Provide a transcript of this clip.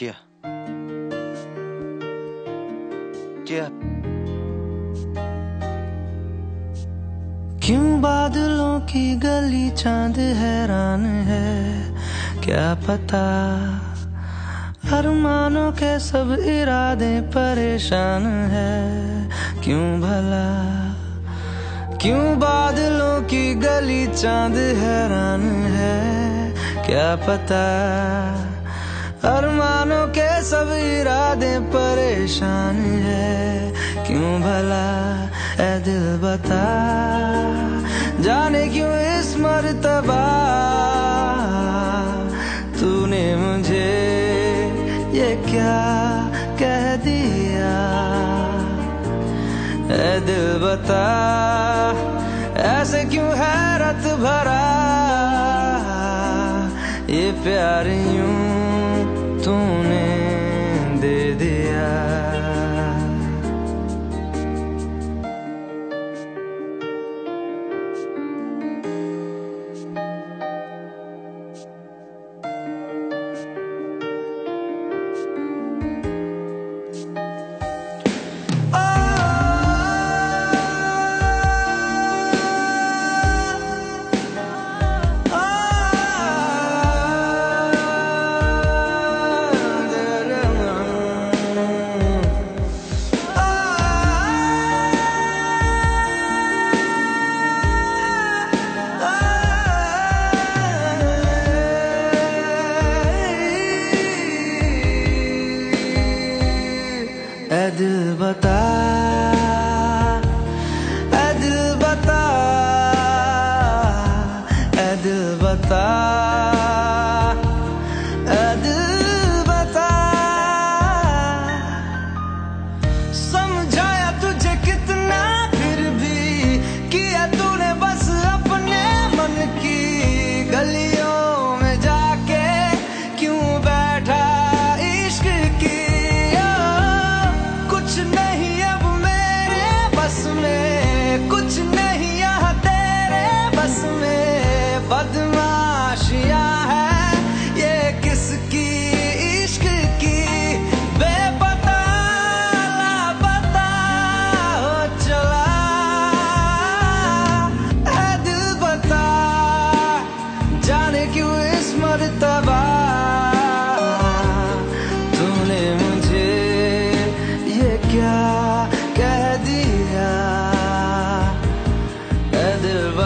Yeah. Yeah. क्यों बादलों की गली चाँद हैरान है? क्या पता? अरमानों के सब इरादे परेशान है। क्यों भला? क्यों बादलों की गली चाँद हैरान है? क्या पता? अरमानों के सब इरादे परेशान है। क्यों भला ए दिल बता? जाने क्यों इस मरतबा? तूने मुझे ये क्या कह दिया? ए दिल बता, ऐसे क्यों हैरत भरा? ये प्यार यूँ दे दिया good to know.